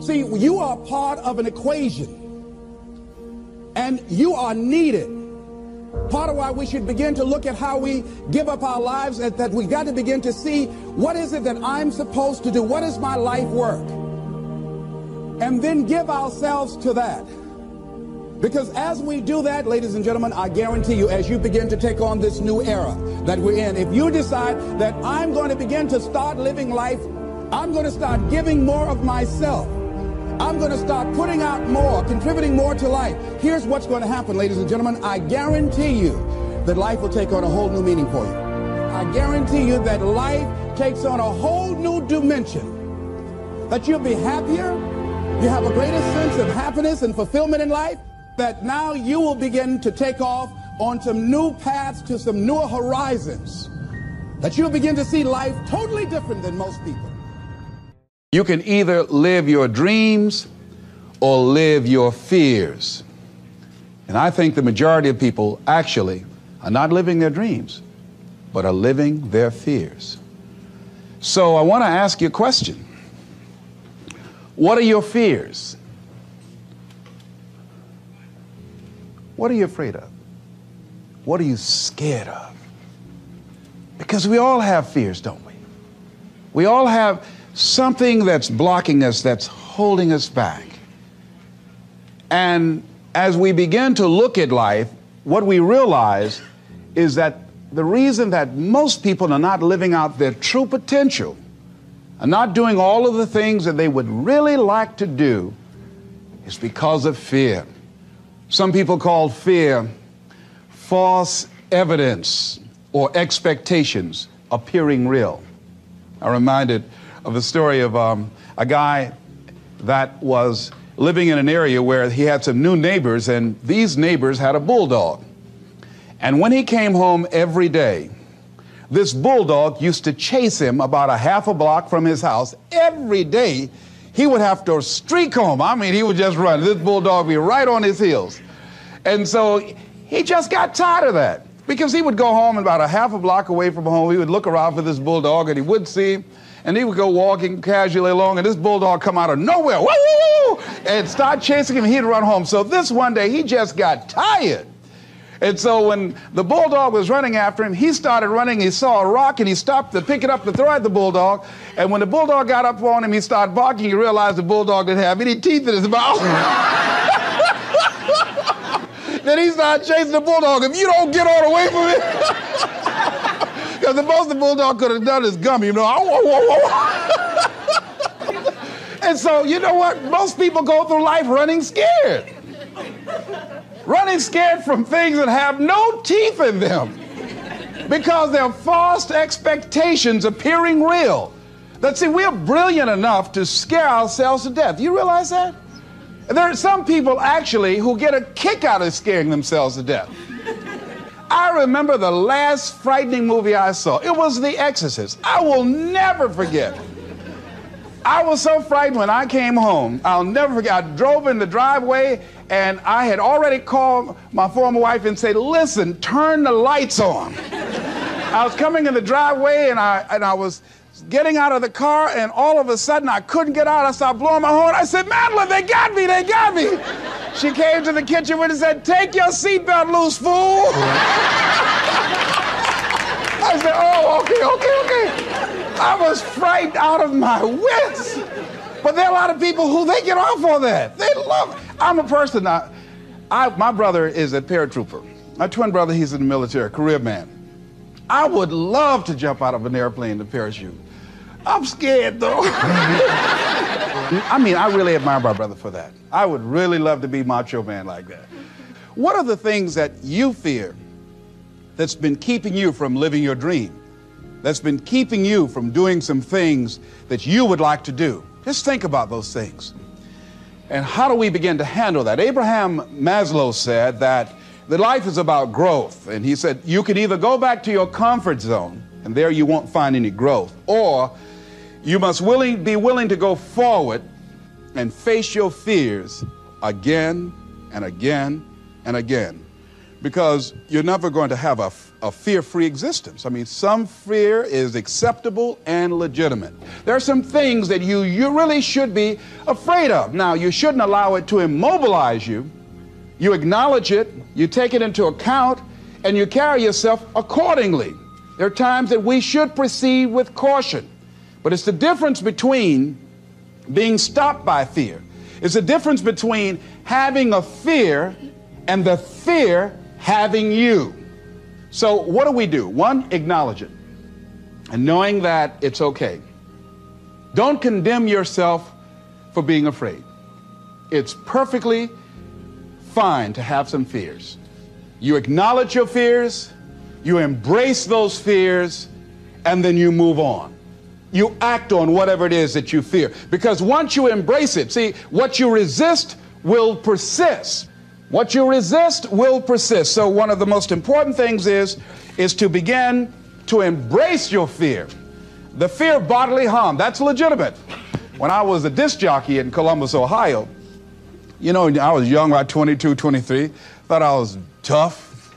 See, you are part of an equation. And you are needed. Part of why we should begin to look at how we give up our lives, and that we got to begin to see what is it that I'm supposed to do? What is my life work? And then give ourselves to that. Because as we do that, ladies and gentlemen, I guarantee you, as you begin to take on this new era that we're in, if you decide that I'm going to begin to start living life, I'm going to start giving more of myself. I'm going to start putting out more, contributing more to life. Here's what's going to happen, ladies and gentlemen. I guarantee you that life will take on a whole new meaning for you. I guarantee you that life takes on a whole new dimension. That you'll be happier. You have a greater sense of happiness and fulfillment in life that now you will begin to take off on some new paths to some newer horizons. That you'll begin to see life totally different than most people. You can either live your dreams or live your fears. And I think the majority of people actually are not living their dreams, but are living their fears. So I want to ask you a question What are your fears? What are you afraid of? What are you scared of? Because we all have fears, don't we? We all have something that's blocking us, that's holding us back. And as we begin to look at life, what we realize is that the reason that most people are not living out their true potential, are not doing all of the things that they would really like to do, is because of fear. Some people call fear false evidence or expectations appearing real. I'm reminded of the story of um, a guy that was living in an area where he had some new neighbors, and these neighbors had a bulldog. And when he came home every day, this bulldog used to chase him about a half a block from his house every day he would have to streak home. I mean, he would just run. This bulldog would be right on his heels. And so he just got tired of that because he would go home about a half a block away from home. He would look around for this bulldog and he would see him. And he would go walking casually along, and this bulldog come out of nowhere, woo, woo, woo, and start chasing him. He'd run home. So this one day, he just got tired. And so when the bulldog was running after him, he started running. He saw a rock and he stopped to pick it up to throw at the bulldog. And when the bulldog got up on him, he started barking. He realized the bulldog didn't have any teeth in his mouth. then he started chasing the bulldog. If you don't get on away from it, because the most the bulldog could have done is gummy, you know. and so, you know what? Most people go through life running scared running scared from things that have no teeth in them because they're false expectations appearing real. That see, we're brilliant enough to scare ourselves to death. You realize that? There are some people actually who get a kick out of scaring themselves to death. I remember the last frightening movie I saw. It was The Exorcist. I will never forget. I was so frightened when I came home. I'll never forget. I drove in the driveway and I had already called my former wife and said, "Listen, turn the lights on." I was coming in the driveway and I and I was getting out of the car and all of a sudden I couldn't get out. I started blowing my horn. I said, "Madeline, they got me! They got me!" She came to the kitchen with and said, "Take your seatbelt loose, fool." I said, "Oh, okay, okay, okay." I was frightened out of my wits. But there are a lot of people who they get off on that. They love it. I'm a person, I, I, my brother is a paratrooper. My twin brother, he's in the military, career man. I would love to jump out of an airplane to parachute. I'm scared though. I mean, I really admire my brother for that. I would really love to be macho man like that. What are the things that you fear that's been keeping you from living your dream? that's been keeping you from doing some things that you would like to do. Just think about those things. And how do we begin to handle that? Abraham Maslow said that the life is about growth. And he said you could either go back to your comfort zone, and there you won't find any growth, or you must willing, be willing to go forward and face your fears again and again and again. because you're never going to have a, a fear free existence. I mean, some fear is acceptable and legitimate. There are some things that you, you really should be afraid of. Now, you shouldn't allow it to immobilize you. You acknowledge it, you take it into account, and you carry yourself accordingly. There are times that we should proceed with caution, but it's the difference between being stopped by fear. It's the difference between having a fear and the fear having you. So, what do we do? One, acknowledge it and knowing that it's okay. Don't condemn yourself for being afraid. It's perfectly fine to have some fears. You acknowledge your fears, you embrace those fears, and then you move on. You act on whatever it is that you fear. Because once you embrace it, see, what you resist will persist. What you resist will persist. So one of the most important things is is to begin to embrace your fear. The fear of bodily harm, that's legitimate. When I was a disc jockey in Columbus, Ohio, you know, I was young, about 22, 23, thought I was tough,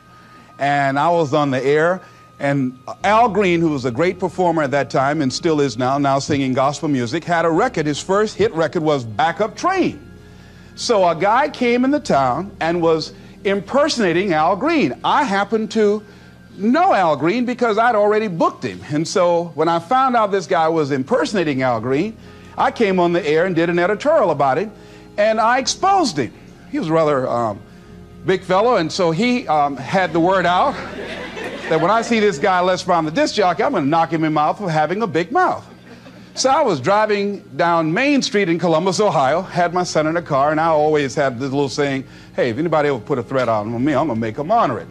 and I was on the air. And Al Green, who was a great performer at that time and still is now, now singing gospel music, had a record. His first hit record was Backup Train. So a guy came in the town and was impersonating Al Green. I happened to know Al Green because I'd already booked him. And so when I found out this guy was impersonating Al Green, I came on the air and did an editorial about it, and I exposed him. He was a rather um, big fellow, and so he um, had the word out that when I see this guy Les Brown, the disc jockey, I'm going to knock him in the mouth for having a big mouth. So I was driving down Main Street in Columbus, Ohio, had my son in the car, and I always had this little saying, hey, if anybody ever put a threat on me, I'm gonna make them honor it.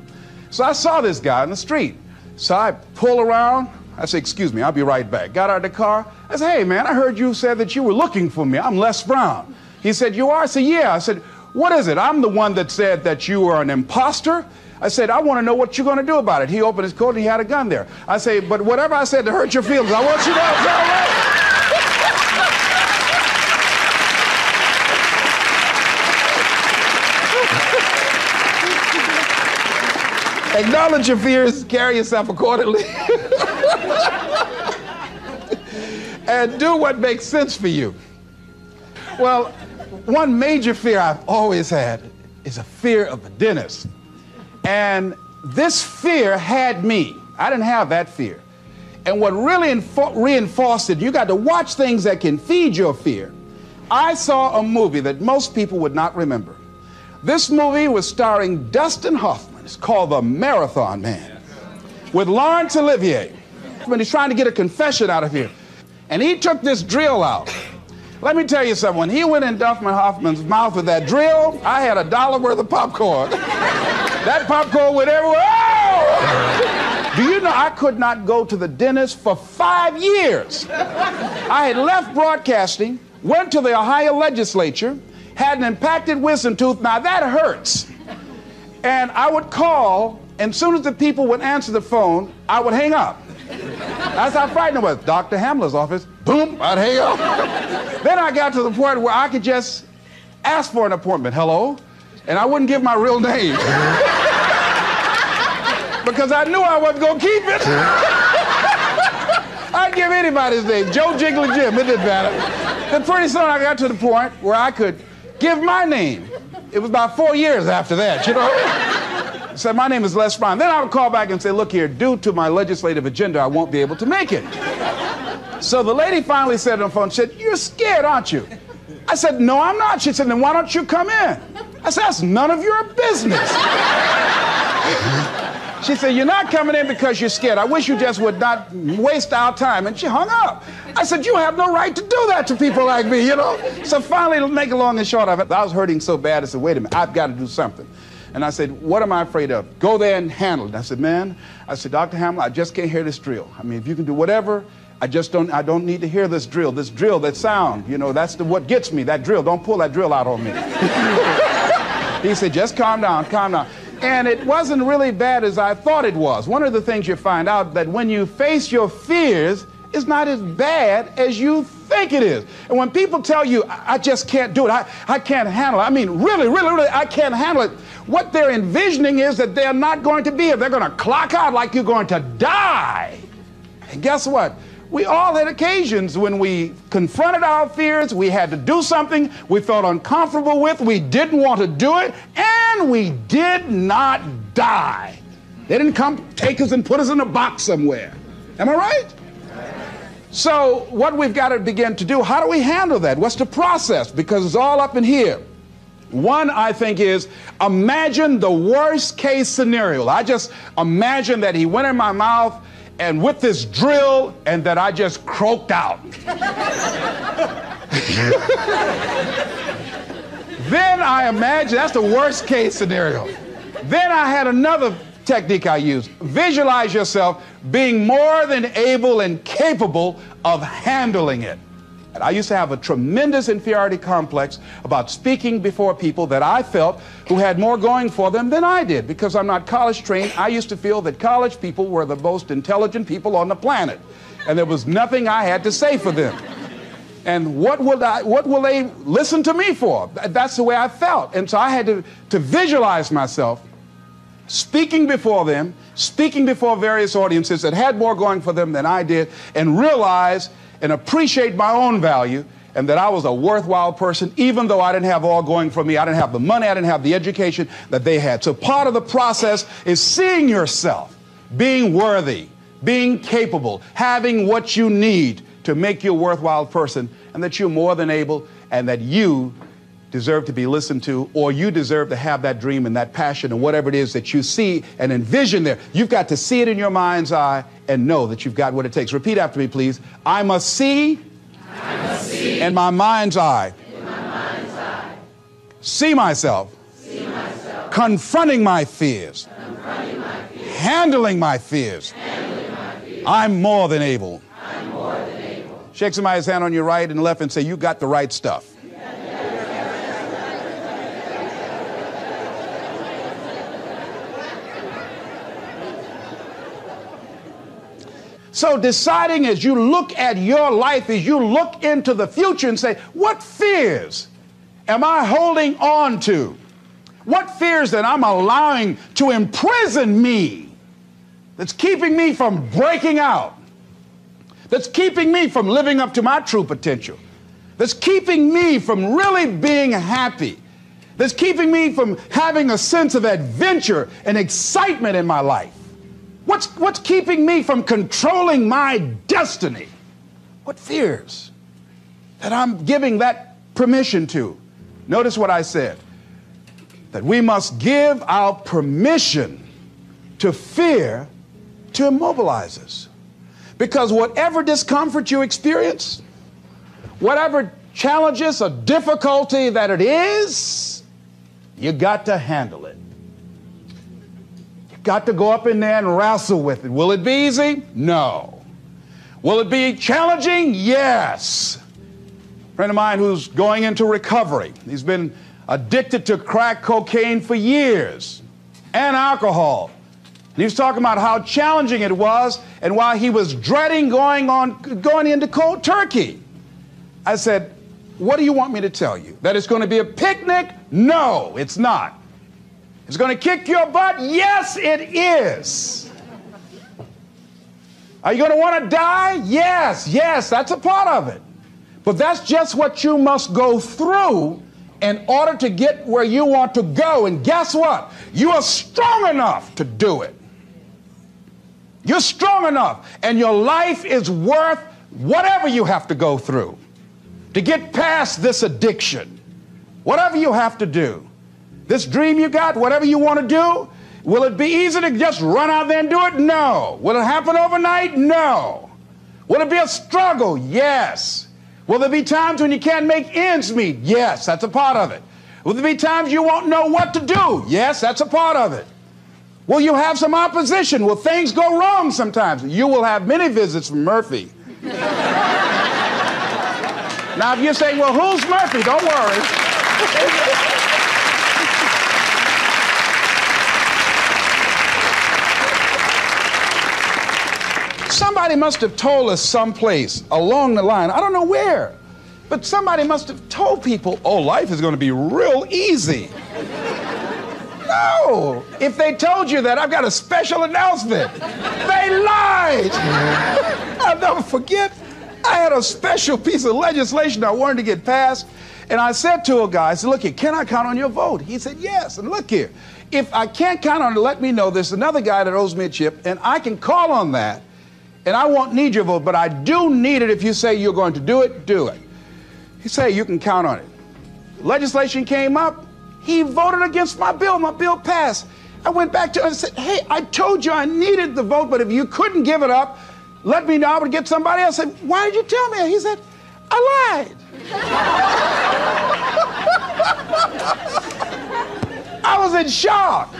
So I saw this guy in the street. So I pull around, I say, excuse me, I'll be right back. Got out of the car, I said, hey man, I heard you said that you were looking for me. I'm Les Brown. He said, you are? I said, yeah. I said, what is it? I'm the one that said that you were an imposter. I said, I want to know what you're going to do about it. He opened his coat and he had a gun there. I say, but whatever I said to hurt your feelings, I want you to know. Acknowledge your fears, carry yourself accordingly, and do what makes sense for you. Well, one major fear I've always had is a fear of the dentist. And this fear had me. I didn't have that fear. And what really info- reinforced it, you got to watch things that can feed your fear. I saw a movie that most people would not remember. This movie was starring Dustin Hoffman. It's called The Marathon Man with Laurence Olivier. When he's trying to get a confession out of here. And he took this drill out. Let me tell you something. When he went in Dustin Hoffman's mouth with that drill, I had a dollar worth of popcorn. that popcorn went everywhere. Oh! Do you know I could not go to the dentist for five years? I had left broadcasting, went to the Ohio legislature, had an impacted wisdom tooth. Now that hurts. And I would call, and as soon as the people would answer the phone, I would hang up. That's how frightened I was. Dr. Hamler's office, boom, I'd hang up. then I got to the point where I could just ask for an appointment. Hello? And I wouldn't give my real name. because I knew I wasn't going to keep it. I'd give anybody's name, Joe Jiggly Jim, it didn't matter. Then pretty soon I got to the point where I could give my name. It was about four years after that, you know? said, my name is Les Brown. Then I would call back and say, look here, due to my legislative agenda, I won't be able to make it. So the lady finally said on the phone, she said, you're scared, aren't you? I said, no, I'm not. She said, then why don't you come in? I said, that's none of your business. She said, You're not coming in because you're scared. I wish you just would not waste our time. And she hung up. I said, You have no right to do that to people like me, you know? So finally, to make a long and short of it, I was hurting so bad. I said, Wait a minute, I've got to do something. And I said, What am I afraid of? Go there and handle it. I said, Man, I said, Dr. Hamler, I just can't hear this drill. I mean, if you can do whatever, I just don't, I don't need to hear this drill, this drill, that sound. You know, that's the, what gets me, that drill. Don't pull that drill out on me. he said, Just calm down, calm down. And it wasn't really bad as I thought it was. One of the things you find out that when you face your fears it's not as bad as you think it is. And when people tell you, I just can't do it, I, I can't handle it, I mean, really, really, really, I can't handle it, what they're envisioning is that they're not going to be here. They're going to clock out like you're going to die. And guess what? We all had occasions when we confronted our fears, we had to do something we felt uncomfortable with, we didn't want to do it, and we did not die. They didn't come take us and put us in a box somewhere. Am I right? So, what we've got to begin to do, how do we handle that? What's the process? Because it's all up in here. One, I think, is imagine the worst case scenario. I just imagine that he went in my mouth and with this drill and that I just croaked out. then I imagine that's the worst case scenario. Then I had another technique I use. Visualize yourself being more than able and capable of handling it. And I used to have a tremendous inferiority complex about speaking before people that I felt who had more going for them than I did. Because I'm not college trained, I used to feel that college people were the most intelligent people on the planet. And there was nothing I had to say for them. And what will, I, what will they listen to me for? That's the way I felt. And so I had to, to visualize myself speaking before them, speaking before various audiences that had more going for them than I did, and realize and appreciate my own value and that I was a worthwhile person, even though I didn't have all going for me. I didn't have the money, I didn't have the education that they had. So part of the process is seeing yourself, being worthy, being capable, having what you need to make you a worthwhile person, and that you're more than able, and that you deserve to be listened to, or you deserve to have that dream and that passion and whatever it is that you see and envision there. You've got to see it in your mind's eye and know that you've got what it takes. Repeat after me, please. I must see, I must see in my mind's eye, my mind's eye. See, myself, see myself, confronting my fears, confronting my fears, handling my fears. handling my fears. I'm more than able. I'm more than able. Shake somebody's hand on your right and left and say, You got the right stuff. So, deciding as you look at your life, as you look into the future and say, What fears am I holding on to? What fears that I'm allowing to imprison me that's keeping me from breaking out? That's keeping me from living up to my true potential? That's keeping me from really being happy? That's keeping me from having a sense of adventure and excitement in my life? What's, what's keeping me from controlling my destiny? What fears that I'm giving that permission to? Notice what I said that we must give our permission to fear to immobilize us. Because whatever discomfort you experience, whatever challenges or difficulty that it is, you got to handle it. Got to go up in there and wrestle with it. Will it be easy? No. Will it be challenging? Yes. A friend of mine who's going into recovery. He's been addicted to crack cocaine for years and alcohol. And he was talking about how challenging it was and why he was dreading going on going into cold turkey. I said, "What do you want me to tell you? That it's going to be a picnic? No, it's not. It's going to kick your butt? Yes, it is. Are you going to want to die? Yes, yes, that's a part of it. But that's just what you must go through in order to get where you want to go. And guess what? You are strong enough to do it. You're strong enough, and your life is worth whatever you have to go through to get past this addiction. Whatever you have to do. This dream you got, whatever you want to do, will it be easy to just run out there and do it? No. Will it happen overnight? No. Will it be a struggle? Yes. Will there be times when you can't make ends meet? Yes, that's a part of it. Will there be times you won't know what to do? Yes, that's a part of it. Will you have some opposition? Will things go wrong sometimes? You will have many visits from Murphy. now, if you're saying, well, who's Murphy? Don't worry. Somebody must have told us someplace along the line, I don't know where, but somebody must have told people, oh, life is going to be real easy. No. If they told you that, I've got a special announcement. They lied. I'll never forget. I had a special piece of legislation I wanted to get passed. And I said to a guy, I said, look here, can I count on your vote? He said, yes. And look here, if I can't count on it, let me know. There's another guy that owes me a chip, and I can call on that. And I won't need your vote, but I do need it if you say you're going to do it, do it. He said, you can count on it. Legislation came up. He voted against my bill. My bill passed. I went back to him and said, hey, I told you I needed the vote, but if you couldn't give it up, let me know. I would get somebody else. I said, why did you tell me? He said, I lied. I was in shock.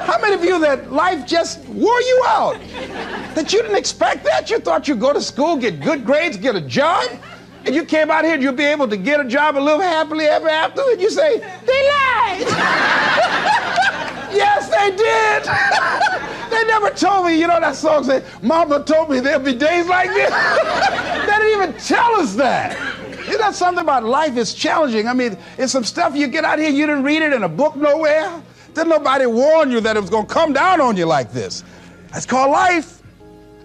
How many of you that life just wore you out? That you didn't expect that? You thought you'd go to school, get good grades, get a job, and you came out here and you'd be able to get a job and live happily ever after, and you say, they lied. yes, they did. they never told me, you know that song said, Mama told me there'd be days like this. they didn't even tell us that. Isn't that something about life is challenging? I mean, it's some stuff you get out here, you didn't read it in a book nowhere. Didn't nobody warn you that it was going to come down on you like this. That's called life.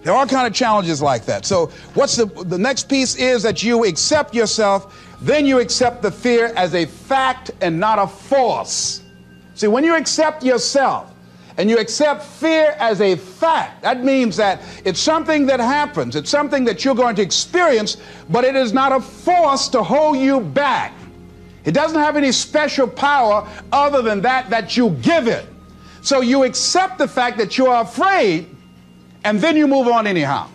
There are all kind of challenges like that. So what's the the next piece is that you accept yourself, then you accept the fear as a fact and not a force. See, when you accept yourself and you accept fear as a fact, that means that it's something that happens, it's something that you're going to experience, but it is not a force to hold you back. It doesn't have any special power other than that that you give it. So you accept the fact that you are afraid and then you move on anyhow.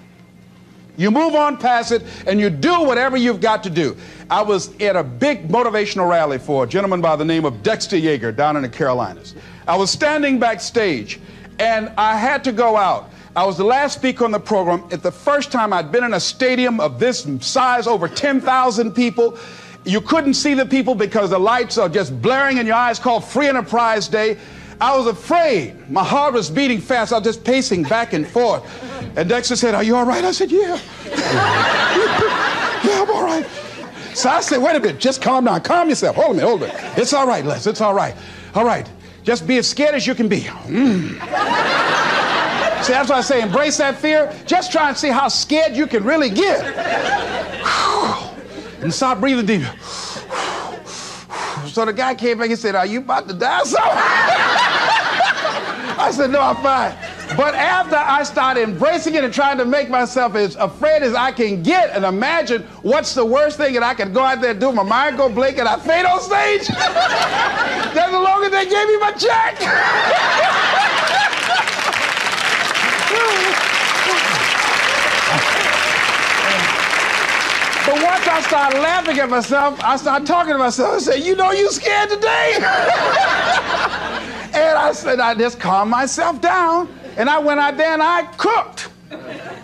You move on past it and you do whatever you've got to do. I was at a big motivational rally for a gentleman by the name of Dexter Yager down in the Carolinas. I was standing backstage and I had to go out. I was the last speaker on the program. At the first time I'd been in a stadium of this size, over 10,000 people. You couldn't see the people because the lights are just blaring in your eyes, called Free Enterprise Day. I was afraid. My heart was beating fast. I was just pacing back and forth. And Dexter said, Are you all right? I said, Yeah. yeah, I'm all right. So I said, Wait a minute, just calm down. Calm yourself. Hold minute, hold a. It's all right, Les. It's all right. All right. Just be as scared as you can be. Mm. See, that's why I say embrace that fear. Just try and see how scared you can really get. And start breathing deep. So the guy came back and said, Are you about to die? So I said, No, I'm fine. But after I started embracing it and trying to make myself as afraid as I can get and imagine what's the worst thing that I could go out there and do, my mind go blank and I fade on stage, that's the longer they gave me my check. But once I started laughing at myself, I started talking to myself. I said, You know, you scared today? and I said, I just calmed myself down. And I went out there and I cooked.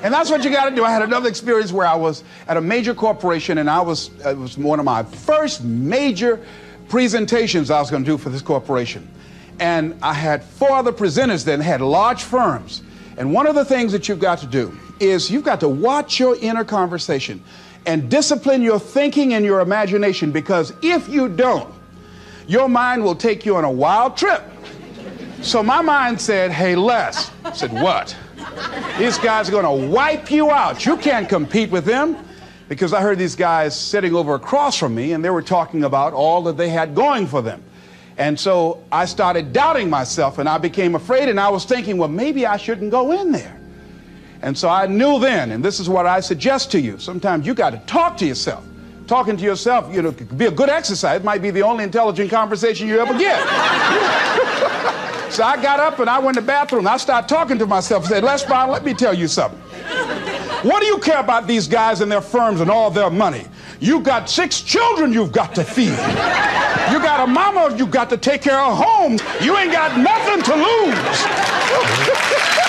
And that's what you got to do. I had another experience where I was at a major corporation and I was, uh, it was one of my first major presentations I was going to do for this corporation. And I had four other presenters that had large firms. And one of the things that you've got to do is you've got to watch your inner conversation and discipline your thinking and your imagination because if you don't, your mind will take you on a wild trip. So my mind said, Hey, Les. I said, What? These guys are going to wipe you out. You can't compete with them. Because I heard these guys sitting over across from me and they were talking about all that they had going for them. And so I started doubting myself and I became afraid and I was thinking, well, maybe I shouldn't go in there. And so I knew then, and this is what I suggest to you. Sometimes you got to talk to yourself. Talking to yourself, you know, could be a good exercise. It might be the only intelligent conversation you ever get. so I got up and I went to the bathroom. I started talking to myself and said, Les Brown, let me tell you something. What do you care about these guys and their firms and all their money? You got six children you've got to feed. You got a mama you've got to take care of home. You ain't got nothing to lose.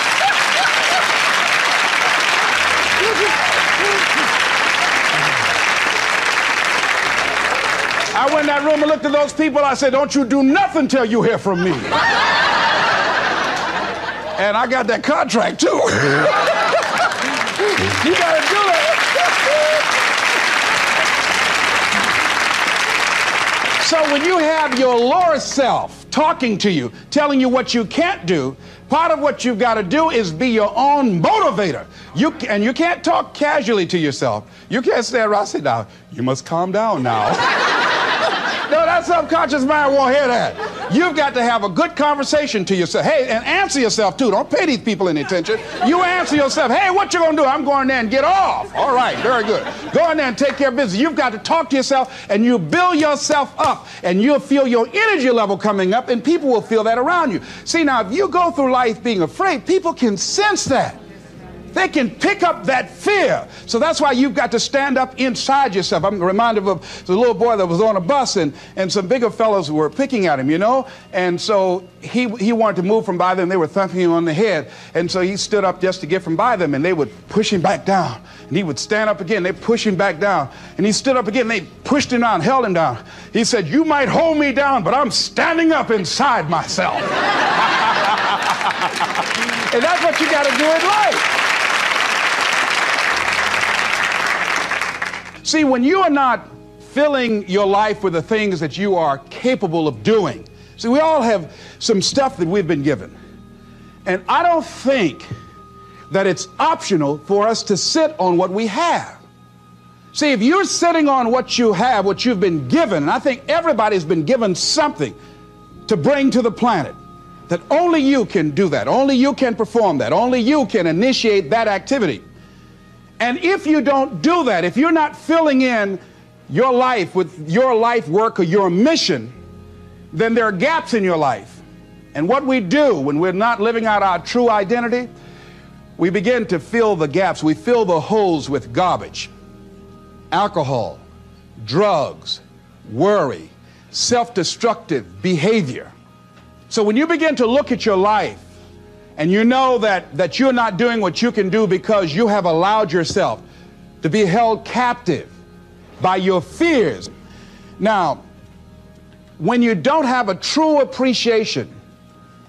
I went in that room and looked at those people. I said, Don't you do nothing till you hear from me. and I got that contract too. You got to do that. so when you have your lower self talking to you, telling you what you can't do, part of what you've got to do is be your own motivator. You and you can't talk casually to yourself. You can't say, "Now you must calm down now." No, that subconscious mind won't hear that. You've got to have a good conversation to yourself. Hey, and answer yourself too. Don't pay these people any attention. You answer yourself. Hey, what you gonna do? I'm going there and get off. All right, very good. Go in there and take care of business. You've got to talk to yourself and you build yourself up and you'll feel your energy level coming up and people will feel that around you. See, now if you go through life being afraid, people can sense that. They can pick up that fear. So that's why you've got to stand up inside yourself. I'm reminded of the little boy that was on a bus and, and some bigger fellows were picking at him, you know? And so he, he wanted to move from by them. They were thumping him on the head. And so he stood up just to get from by them and they would push him back down. And he would stand up again. They push him back down. And he stood up again. They pushed him down, held him down. He said, You might hold me down, but I'm standing up inside myself. and that's what you got to do in life. See, when you are not filling your life with the things that you are capable of doing, see, we all have some stuff that we've been given. And I don't think that it's optional for us to sit on what we have. See, if you're sitting on what you have, what you've been given, and I think everybody's been given something to bring to the planet, that only you can do that. Only you can perform that. Only you can initiate that activity. And if you don't do that, if you're not filling in your life with your life work or your mission, then there are gaps in your life. And what we do when we're not living out our true identity, we begin to fill the gaps. We fill the holes with garbage, alcohol, drugs, worry, self destructive behavior. So when you begin to look at your life and you know that, that you're not doing what you can do because you have allowed yourself to be held captive by your fears. Now, when you don't have a true appreciation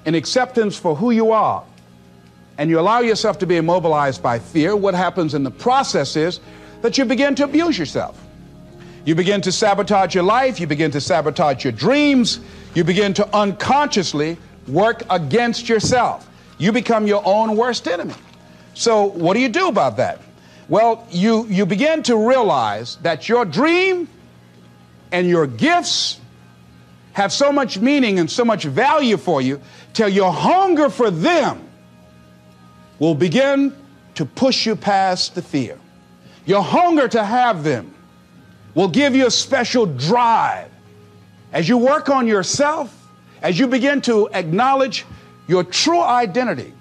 and acceptance for who you are, and you allow yourself to be immobilized by fear, what happens in the process is that you begin to abuse yourself. You begin to sabotage your life, you begin to sabotage your dreams, you begin to unconsciously work against yourself you become your own worst enemy. So, what do you do about that? Well, you, you begin to realize that your dream and your gifts have so much meaning and so much value for you till your hunger for them will begin to push you past the fear. Your hunger to have them will give you a special drive. As you work on yourself, as you begin to acknowledge your true identity,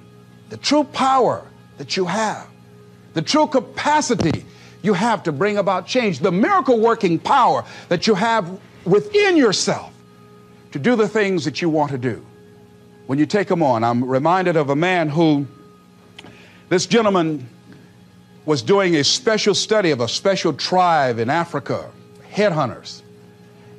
the true power that you have, the true capacity you have to bring about change, the miracle working power that you have within yourself to do the things that you want to do. When you take them on, I'm reminded of a man who, this gentleman was doing a special study of a special tribe in Africa, headhunters.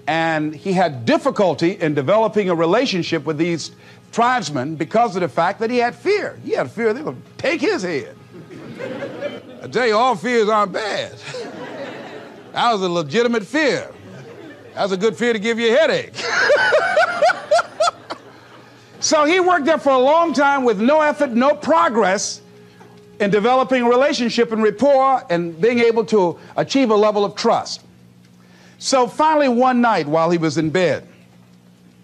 And he had difficulty in developing a relationship with these tribesmen because of the fact that he had fear. He had fear they to take his head. I tell you, all fears aren't bad. That was a legitimate fear. That's a good fear to give you a headache. so he worked there for a long time with no effort, no progress in developing relationship and rapport and being able to achieve a level of trust. So finally, one night while he was in bed,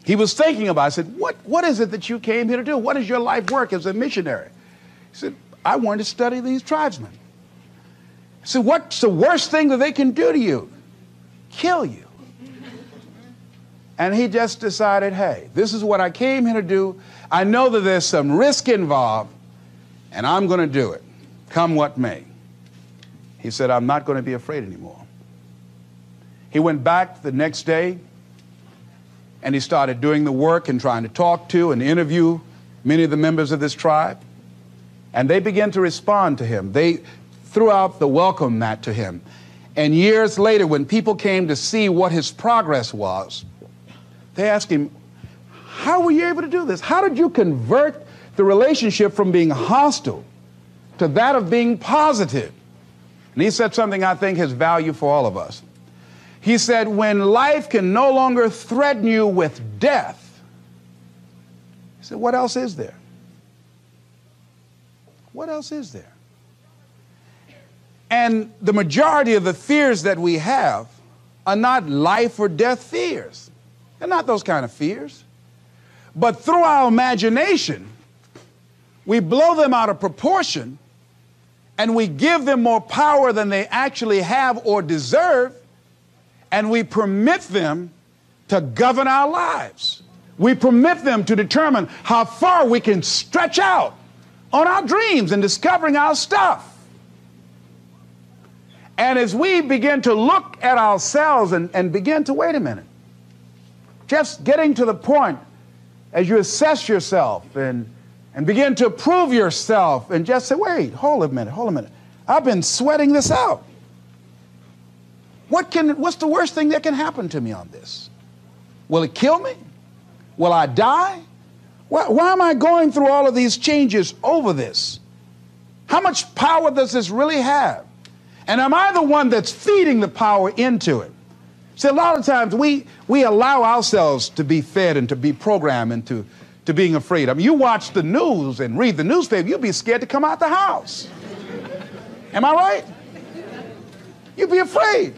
he was thinking about it. I said, what, what is it that you came here to do? What is your life work as a missionary? He said, I wanted to study these tribesmen. I said, what's the worst thing that they can do to you? Kill you. And he just decided, hey, this is what I came here to do. I know that there's some risk involved, and I'm going to do it, come what may. He said, I'm not going to be afraid anymore. He went back the next day and he started doing the work and trying to talk to and interview many of the members of this tribe. And they began to respond to him. They threw out the welcome mat to him. And years later, when people came to see what his progress was, they asked him, How were you able to do this? How did you convert the relationship from being hostile to that of being positive? And he said something I think has value for all of us. He said, When life can no longer threaten you with death, he said, What else is there? What else is there? And the majority of the fears that we have are not life or death fears. They're not those kind of fears. But through our imagination, we blow them out of proportion and we give them more power than they actually have or deserve, and we permit them to govern our lives. We permit them to determine how far we can stretch out on our dreams and discovering our stuff. And as we begin to look at ourselves and, and begin to wait a minute, just getting to the point as you assess yourself and, and begin to prove yourself and just say, wait, hold a minute, hold a minute. I've been sweating this out. What can, what's the worst thing that can happen to me on this? Will it kill me? Will I die? Why, why am I going through all of these changes over this? How much power does this really have? And am I the one that's feeding the power into it? See, a lot of times we, we allow ourselves to be fed and to be programmed into to being afraid. I mean, you watch the news and read the newspaper, you'd be scared to come out the house. Am I right? You'd be afraid.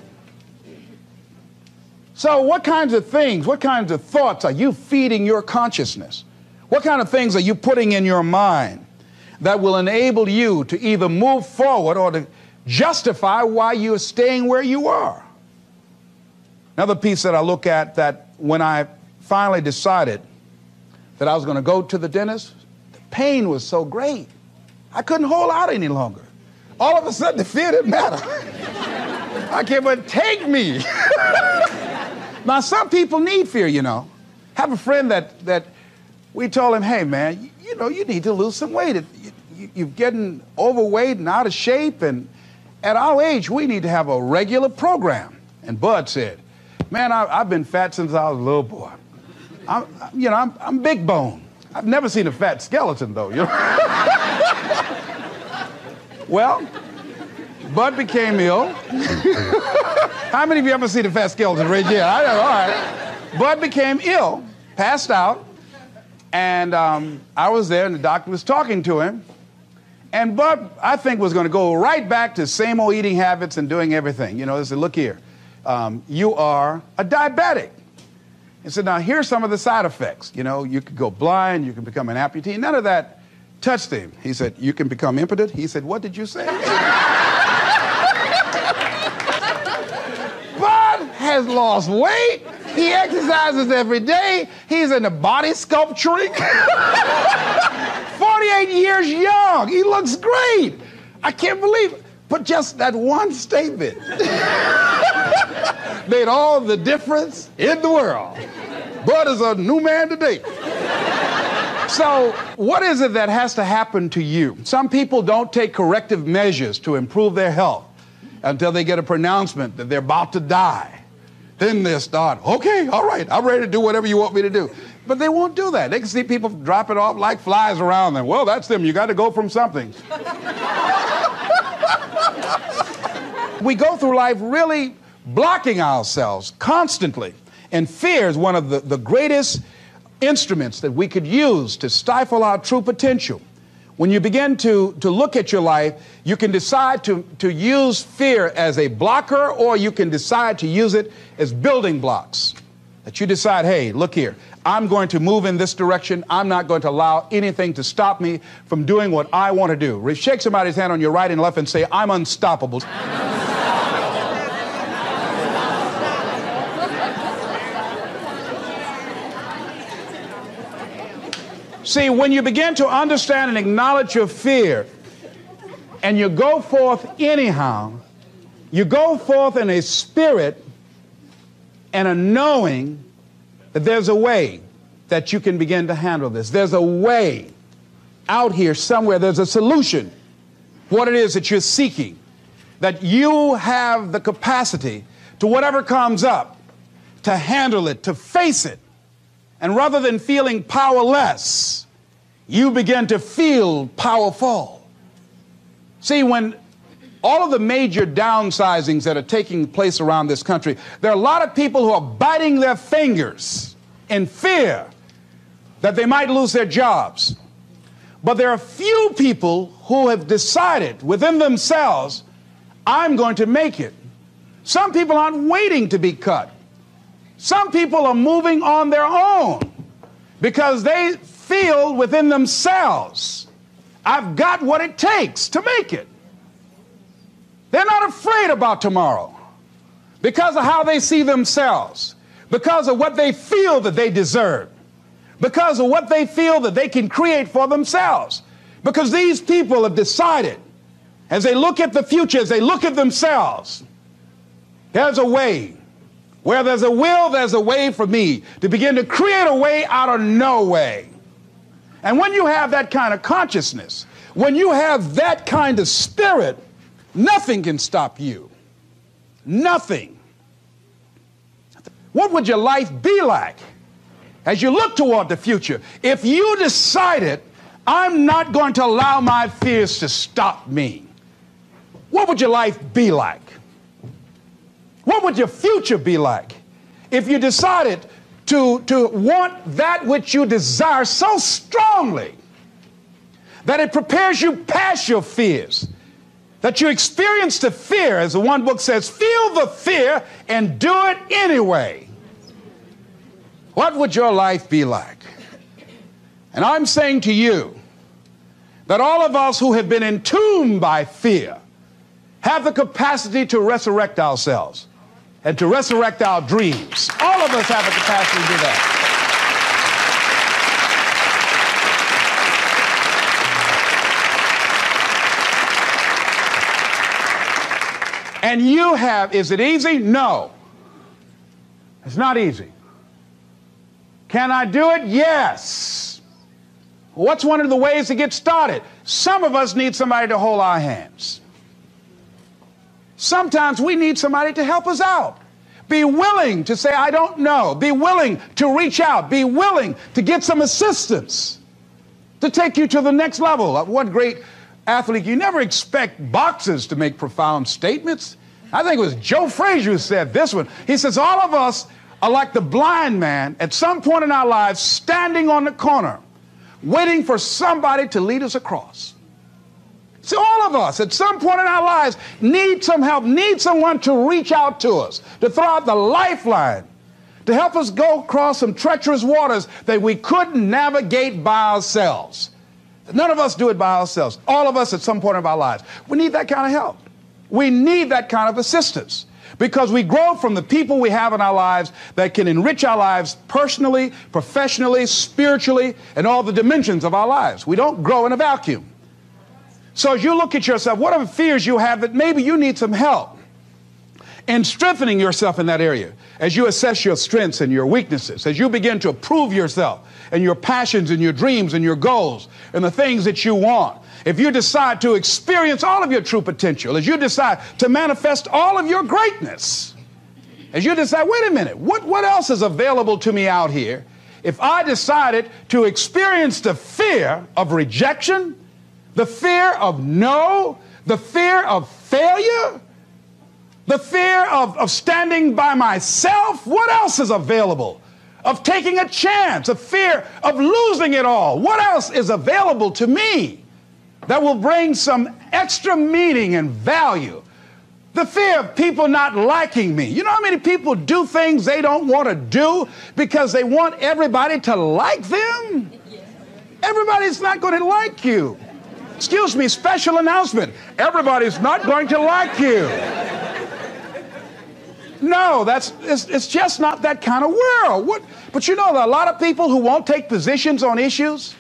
So, what kinds of things, what kinds of thoughts are you feeding your consciousness? What kind of things are you putting in your mind that will enable you to either move forward or to justify why you're staying where you are? Another piece that I look at that when I finally decided that I was going to go to the dentist, the pain was so great. I couldn't hold out any longer. All of a sudden, the fear didn't matter. I can't but take me. now, some people need fear, you know. Have a friend that, that we told him, hey, man, you, you know, you need to lose some weight. You, you, you're getting overweight and out of shape, and at our age, we need to have a regular program. And Bud said, man, I, have been fat since I was a little boy. I'm, you know, I'm, I'm big bone. I've never seen a fat skeleton, though, you know. well, Bud became ill. How many of you ever seen the fat skeleton? Raise your hand. All right. Bud became ill, passed out, and um, I was there, and the doctor was talking to him. And Bud, I think, was going to go right back to same old eating habits and doing everything. You know, they said, look here, um, you are a diabetic. He said, now here's some of the side effects. You know, you could go blind, you can become an amputee. None of that touched him. He said, you can become impotent. He said, what did you say? Bud has lost weight. He exercises every day. He's in the body sculpturing. 48 years young. He looks great. I can't believe it. But just that one statement made all the difference in the world. Bud is a new man today. So, what is it that has to happen to you? Some people don't take corrective measures to improve their health until they get a pronouncement that they're about to die. Then they start, okay, all right, I'm ready to do whatever you want me to do. But they won't do that. They can see people drop it off like flies around them. Well, that's them. You got to go from something. we go through life really blocking ourselves constantly. And fear is one of the, the greatest instruments that we could use to stifle our true potential. When you begin to, to look at your life, you can decide to, to use fear as a blocker or you can decide to use it as building blocks. That you decide, hey, look here, I'm going to move in this direction. I'm not going to allow anything to stop me from doing what I want to do. Shake somebody's hand on your right and left and say, I'm unstoppable. See, when you begin to understand and acknowledge your fear, and you go forth anyhow, you go forth in a spirit and a knowing that there's a way that you can begin to handle this. There's a way out here somewhere, there's a solution. What it is that you're seeking, that you have the capacity to whatever comes up, to handle it, to face it. And rather than feeling powerless, you begin to feel powerful. See, when all of the major downsizings that are taking place around this country, there are a lot of people who are biting their fingers in fear that they might lose their jobs. But there are few people who have decided within themselves, I'm going to make it. Some people aren't waiting to be cut. Some people are moving on their own because they feel within themselves, I've got what it takes to make it. They're not afraid about tomorrow because of how they see themselves, because of what they feel that they deserve, because of what they feel that they can create for themselves. Because these people have decided, as they look at the future, as they look at themselves, there's a way. Where there's a will, there's a way for me to begin to create a way out of no way. And when you have that kind of consciousness, when you have that kind of spirit, nothing can stop you. Nothing. What would your life be like as you look toward the future if you decided, I'm not going to allow my fears to stop me? What would your life be like? What would your future be like if you decided to, to want that which you desire so strongly that it prepares you past your fears? That you experience the fear, as the one book says, feel the fear and do it anyway. What would your life be like? And I'm saying to you that all of us who have been entombed by fear have the capacity to resurrect ourselves and to resurrect our dreams. All of us have a capacity to do that. And you have, is it easy? No. It's not easy. Can I do it? Yes. What's one of the ways to get started? Some of us need somebody to hold our hands. Sometimes we need somebody to help us out. Be willing to say, I don't know. Be willing to reach out. Be willing to get some assistance to take you to the next level. Uh, one great athlete, you never expect boxers to make profound statements. I think it was Joe Frazier who said this one. He says, All of us are like the blind man at some point in our lives standing on the corner, waiting for somebody to lead us across. See, all of us at some point in our lives need some help, need someone to reach out to us, to throw out the lifeline, to help us go across some treacherous waters that we couldn't navigate by ourselves. None of us do it by ourselves. All of us at some point of our lives. We need that kind of help. We need that kind of assistance because we grow from the people we have in our lives that can enrich our lives personally, professionally, spiritually, and all the dimensions of our lives. We don't grow in a vacuum. So as you look at yourself, what are fears you have that maybe you need some help in strengthening yourself in that area? As you assess your strengths and your weaknesses, as you begin to approve yourself and your passions and your dreams and your goals and the things that you want, if you decide to experience all of your true potential, as you decide to manifest all of your greatness, as you decide, wait a minute, what, what else is available to me out here if I decided to experience the fear of rejection, the fear of no, the fear of failure, the fear of, of standing by myself. What else is available? Of taking a chance, a fear of losing it all. What else is available to me that will bring some extra meaning and value? The fear of people not liking me. You know how many people do things they don't want to do because they want everybody to like them? Everybody's not going to like you. Excuse me, special announcement. Everybody's not going to like you. No, that's it's, it's just not that kind of world. What, but you know, there are a lot of people who won't take positions on issues,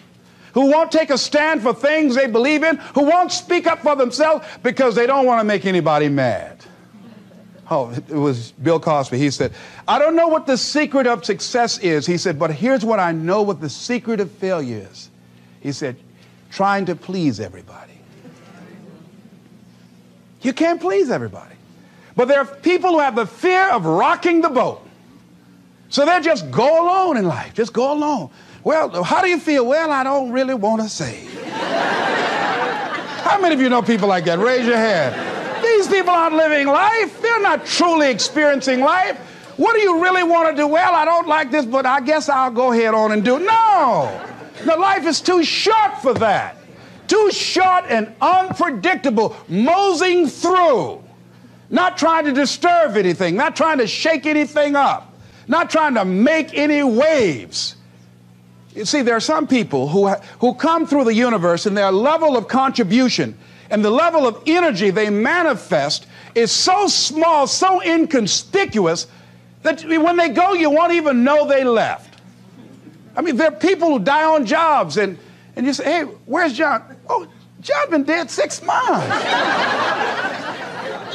who won't take a stand for things they believe in, who won't speak up for themselves because they don't want to make anybody mad. Oh, it was Bill Cosby. He said, I don't know what the secret of success is. He said, but here's what I know what the secret of failure is. He said, trying to please everybody. You can't please everybody. But there are people who have the fear of rocking the boat. So they just go alone in life, just go alone. Well, how do you feel? Well, I don't really want to say. how many of you know people like that? Raise your hand. These people aren't living life. They're not truly experiencing life. What do you really want to do? Well, I don't like this, but I guess I'll go ahead on and do it. No. The life is too short for that. Too short and unpredictable, moseying through. Not trying to disturb anything, not trying to shake anything up, not trying to make any waves. You see, there are some people who, who come through the universe and their level of contribution and the level of energy they manifest is so small, so inconspicuous, that when they go, you won't even know they left. I mean, there are people who die on jobs, and, and you say, hey, where's John? Oh, John's been dead six months.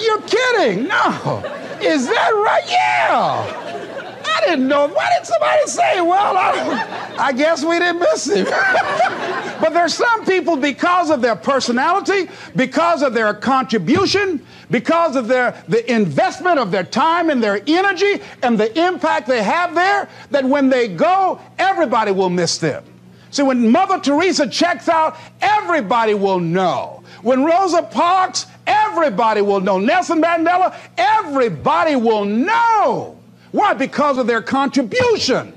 You're kidding. No. Is that right? Yeah. I didn't know. Why did somebody say, well, I, I guess we didn't miss him? but there's some people, because of their personality, because of their contribution, because of their the investment of their time and their energy and the impact they have there, that when they go, everybody will miss them. See, when Mother Teresa checks out, everybody will know. When Rosa Parks, everybody will know. Nelson Mandela, everybody will know. Why? Because of their contribution.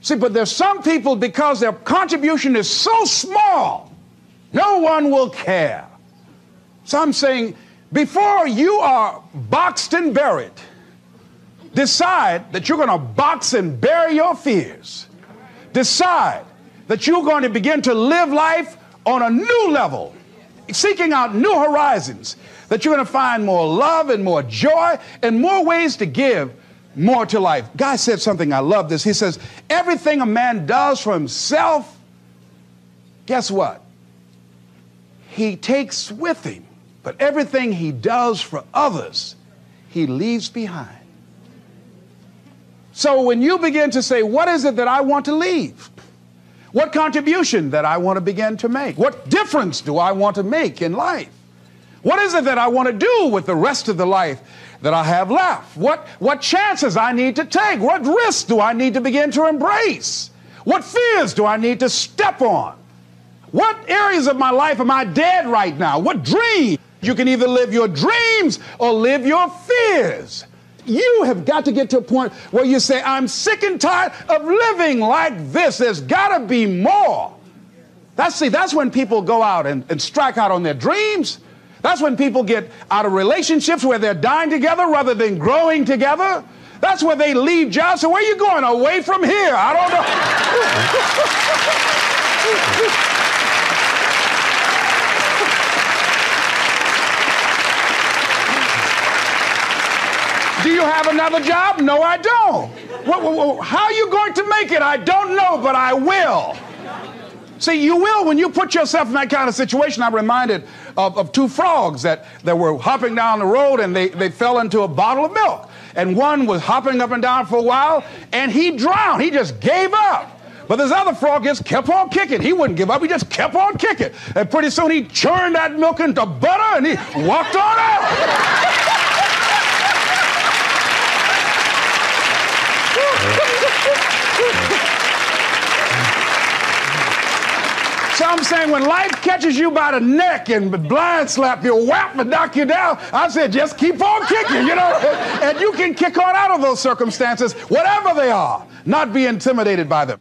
See, but there's some people because their contribution is so small, no one will care. So I'm saying, before you are boxed and buried, decide that you're going to box and bury your fears. Decide that you're going to begin to live life on a new level, seeking out new horizons, that you're going to find more love and more joy and more ways to give more to life. God said something, I love this. He says, Everything a man does for himself, guess what? He takes with him. But everything he does for others, he leaves behind. So when you begin to say, What is it that I want to leave? What contribution that I want to begin to make? What difference do I want to make in life? What is it that I want to do with the rest of the life that I have left? What, what chances I need to take? What risks do I need to begin to embrace? What fears do I need to step on? What areas of my life am I dead right now? What dreams? You can either live your dreams or live your fears. You have got to get to a point where you say, I'm sick and tired of living like this. There's got to be more. That's, see, that's when people go out and, and strike out on their dreams. That's when people get out of relationships where they're dying together rather than growing together. That's where they leave jobs. So where are you going? Away from here? I don't know. you have another job? No, I don't. how are you going to make it? I don't know, but I will. See, you will when you put yourself in that kind of situation. I'm reminded of, of two frogs that, that were hopping down the road and they, they fell into a bottle of milk. And one was hopping up and down for a while and he drowned. He just gave up. But this other frog just kept on kicking. He wouldn't give up. He just kept on kicking. And pretty soon he churned that milk into butter and he walked on out. So I'm saying when life catches you by the neck and blind slap you, whap and knock you down, I said just keep on kicking, you know, and you can kick on out of those circumstances, whatever they are, not be intimidated by them.